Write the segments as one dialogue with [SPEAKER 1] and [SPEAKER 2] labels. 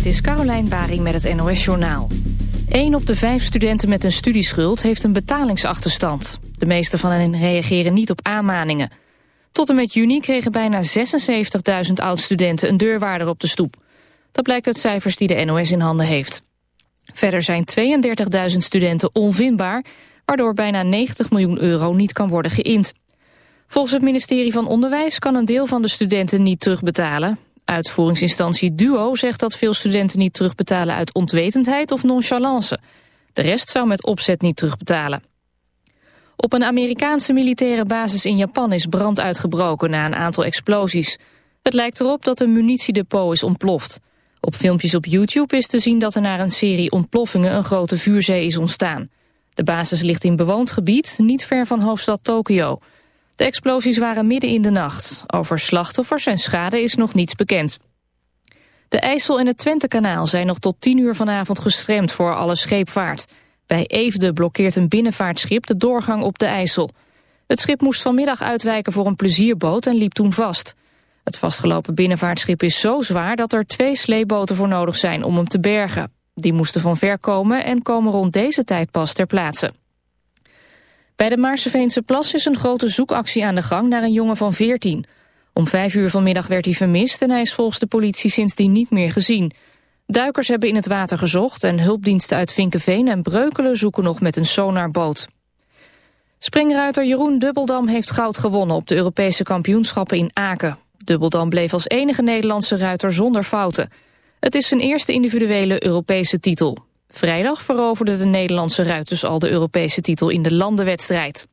[SPEAKER 1] Dit is Carolijn Bari met het NOS Journaal. Een op de vijf studenten met een studieschuld heeft een betalingsachterstand. De meeste van hen reageren niet op aanmaningen. Tot en met juni kregen bijna 76.000 oud-studenten een deurwaarder op de stoep. Dat blijkt uit cijfers die de NOS in handen heeft. Verder zijn 32.000 studenten onvindbaar... waardoor bijna 90 miljoen euro niet kan worden geïnd. Volgens het ministerie van Onderwijs kan een deel van de studenten niet terugbetalen. Uitvoeringsinstantie DUO zegt dat veel studenten niet terugbetalen uit ontwetendheid of nonchalance. De rest zou met opzet niet terugbetalen. Op een Amerikaanse militaire basis in Japan is brand uitgebroken na een aantal explosies. Het lijkt erop dat een munitiedepot is ontploft. Op filmpjes op YouTube is te zien dat er na een serie ontploffingen een grote vuurzee is ontstaan. De basis ligt in bewoond gebied, niet ver van hoofdstad Tokio. De explosies waren midden in de nacht. Over slachtoffers en schade is nog niets bekend. De IJssel en het Twentekanaal zijn nog tot 10 uur vanavond gestremd voor alle scheepvaart. Bij Eefde blokkeert een binnenvaartschip de doorgang op de IJssel. Het schip moest vanmiddag uitwijken voor een plezierboot en liep toen vast. Het vastgelopen binnenvaartschip is zo zwaar dat er twee sleeboten voor nodig zijn om hem te bergen. Die moesten van ver komen en komen rond deze tijd pas ter plaatse. Bij de Maarseveense Plas is een grote zoekactie aan de gang naar een jongen van 14. Om vijf uur vanmiddag werd hij vermist en hij is volgens de politie sindsdien niet meer gezien. Duikers hebben in het water gezocht en hulpdiensten uit Vinkenveen en Breukelen zoeken nog met een sonarboot. Springruiter Jeroen Dubbeldam heeft goud gewonnen op de Europese kampioenschappen in Aken. Dubbeldam bleef als enige Nederlandse ruiter zonder fouten. Het is zijn eerste individuele Europese titel. Vrijdag veroverde de Nederlandse ruiters al de Europese titel in de landenwedstrijd.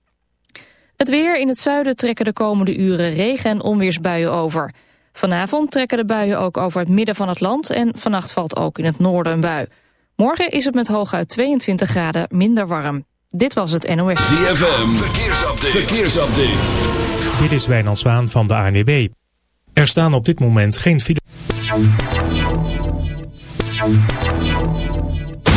[SPEAKER 1] Het weer in het zuiden trekken de komende uren regen- en onweersbuien over. Vanavond trekken de buien ook over het midden van het land... en vannacht valt ook in het noorden een bui. Morgen is het met hooguit 22 graden minder warm. Dit was het NOS.
[SPEAKER 2] ZFM, verkeersupdate. verkeersupdate.
[SPEAKER 3] Dit is Wijnand Zwaan van de ANWB. Er staan op dit moment geen files.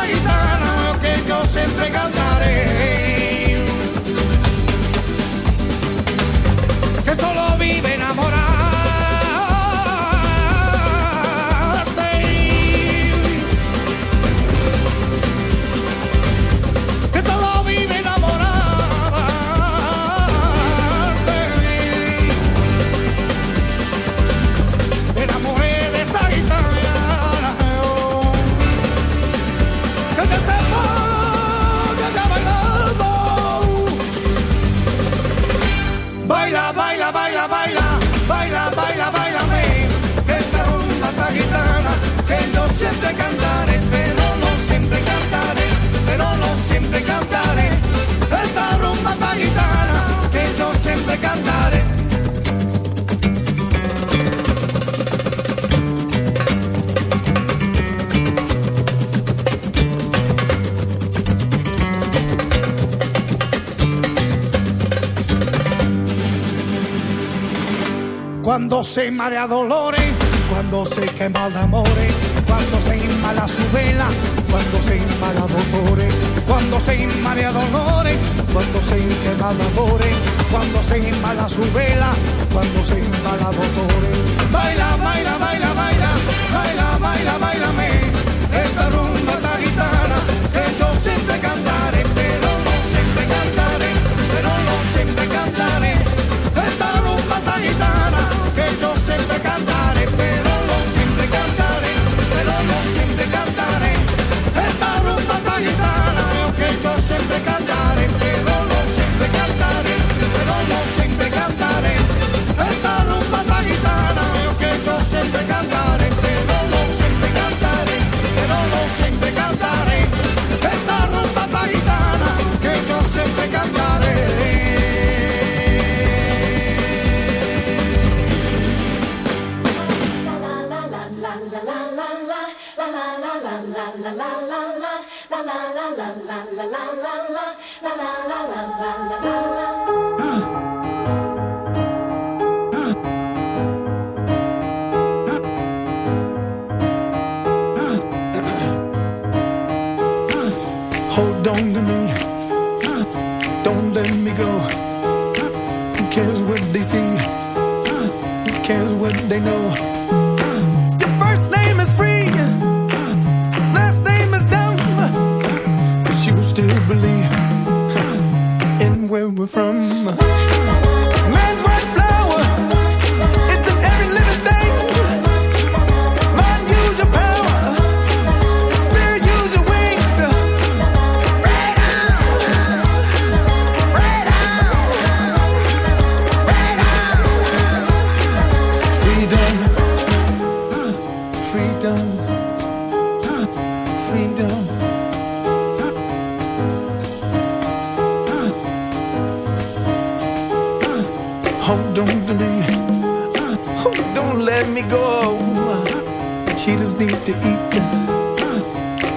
[SPEAKER 4] Esta taitana que yo siempre cantaré. Cuando se marea dolores, cuando se quema el amores, cuando se inmala su vela, cuando se inmala dolores, cuando se inmala dolores, cuando se quema amores, cuando se inmala su vela, cuando se inmala dolores. Baila, baila, baila, baila, baila, baila, bailame, esta rumba esta gitana que yo siempre
[SPEAKER 5] canto. Cheetahs need to eat.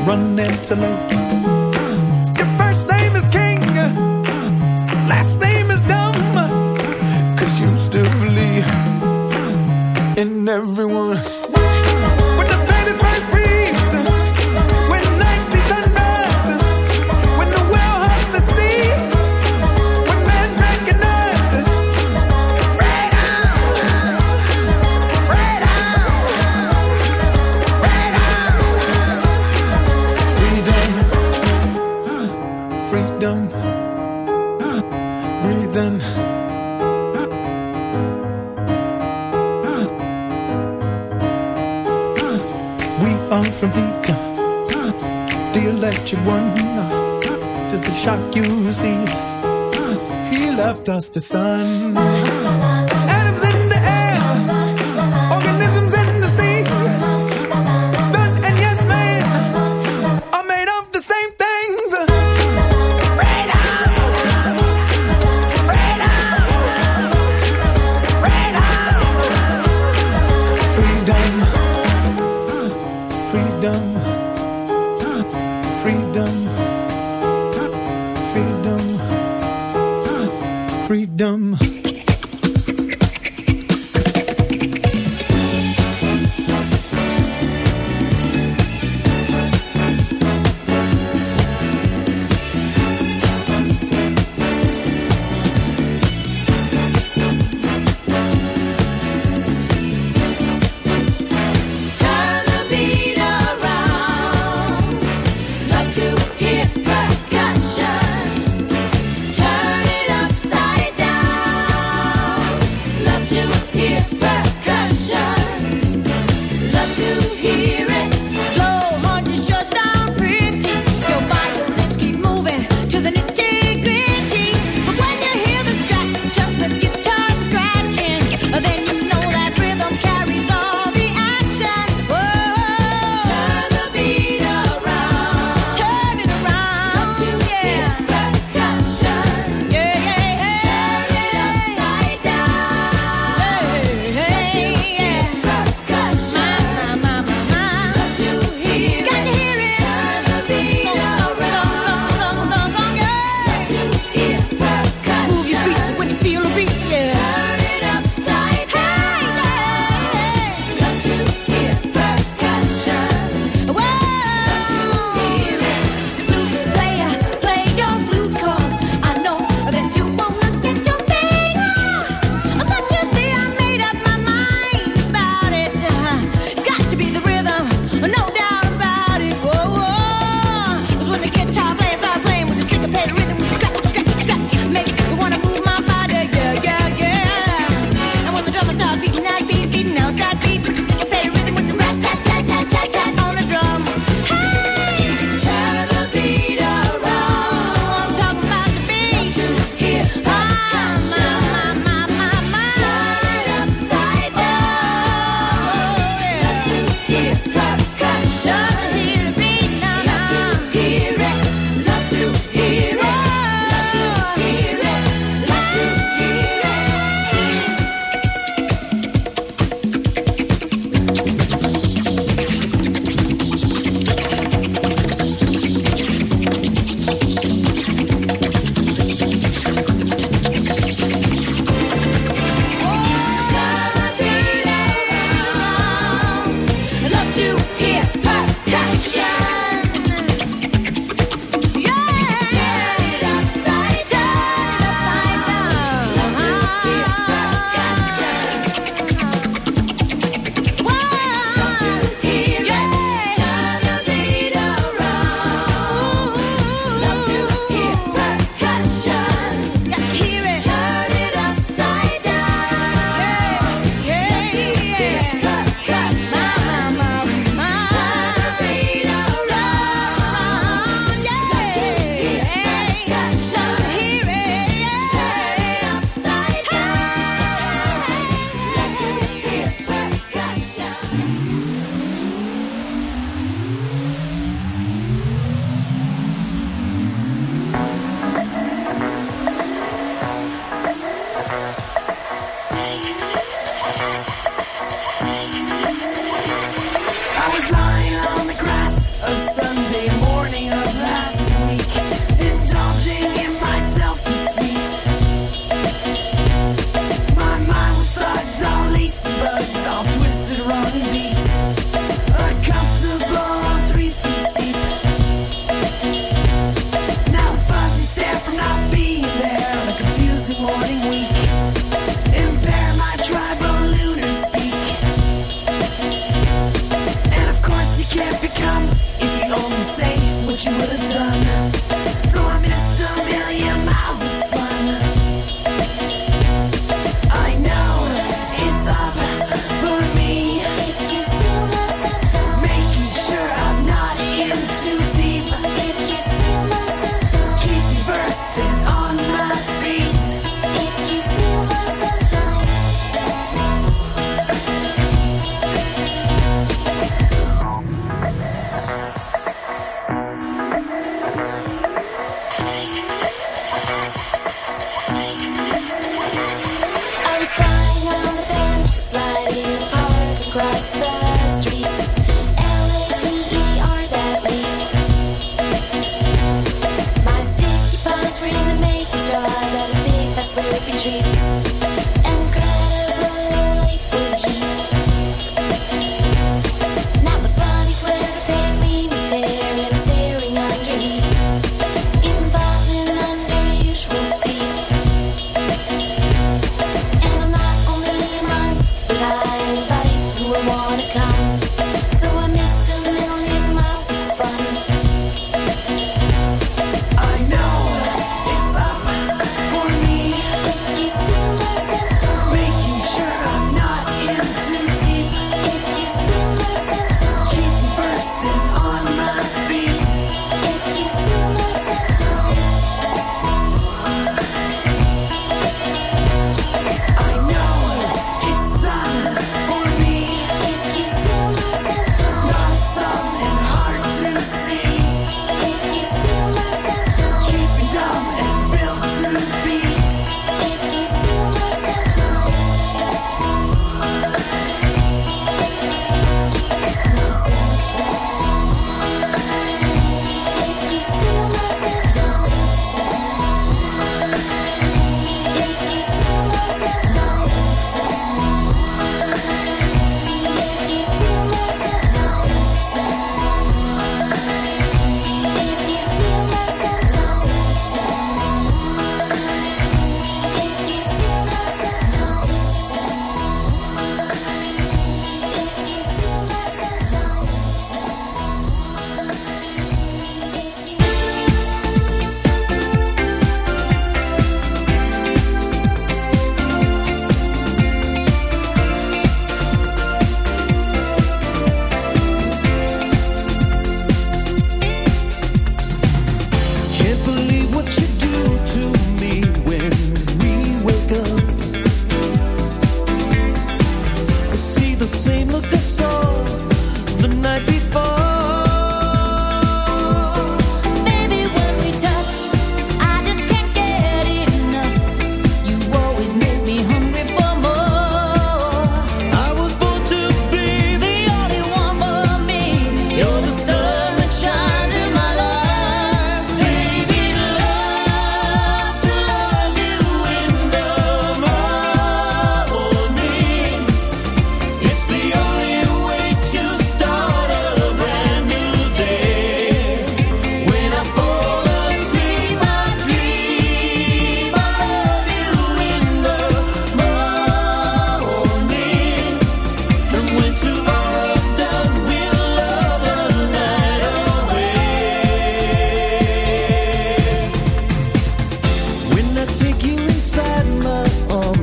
[SPEAKER 5] Run antelope. Your first name is King. Last name. that you won. A shock you see. Ah, he left us to sun.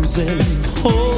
[SPEAKER 6] losing hope.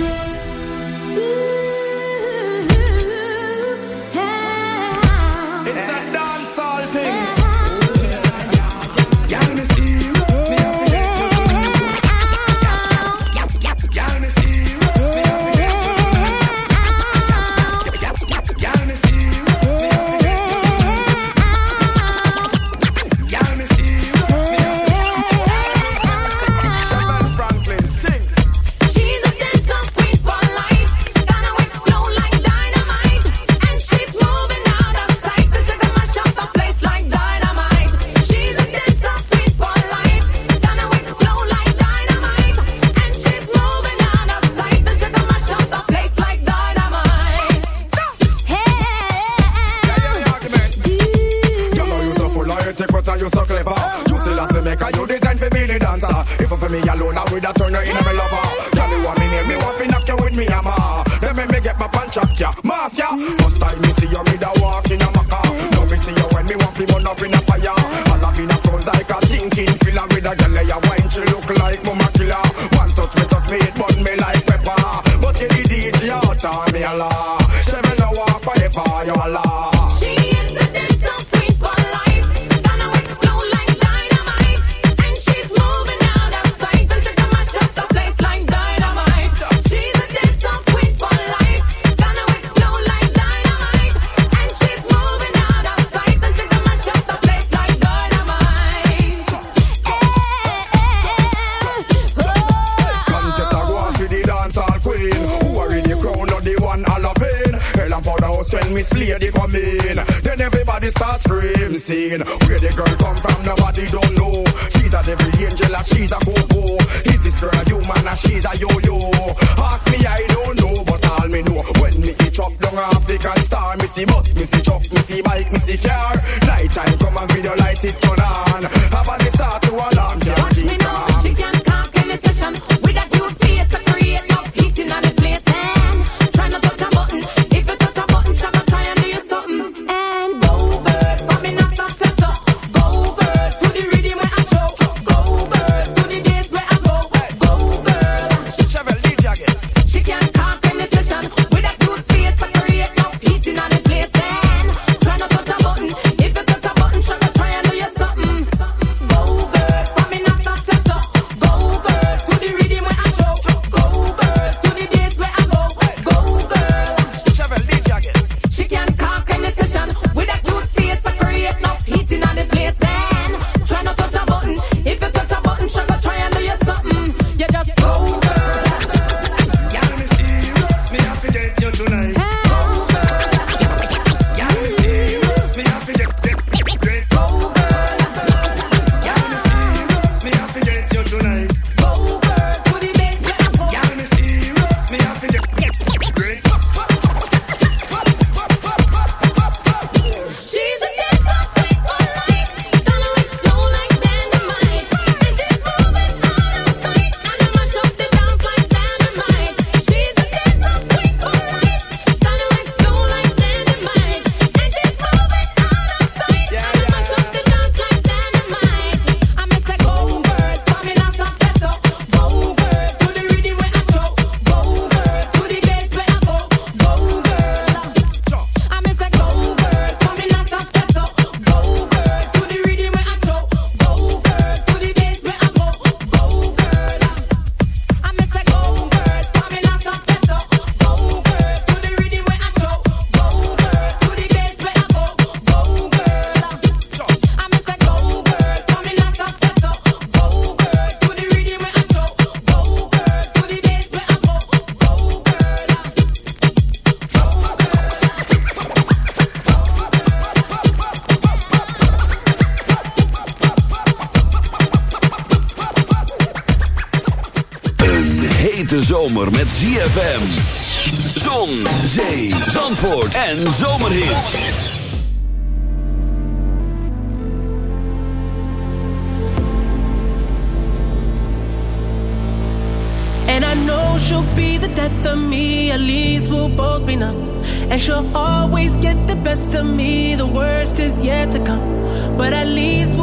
[SPEAKER 6] fire. I love in a front like a
[SPEAKER 7] thinking filler with a girl a wine. She look like mama killer. One touch me touch
[SPEAKER 6] me
[SPEAKER 7] it
[SPEAKER 6] burn me like pepper. But you
[SPEAKER 7] the DJ out on me alarm. scene. Where the girl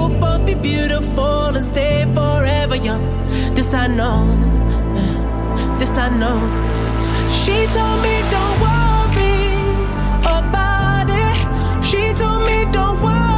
[SPEAKER 8] will both be beautiful and stay forever young. This I know, this I know. She told me don't worry about it. She told me don't worry.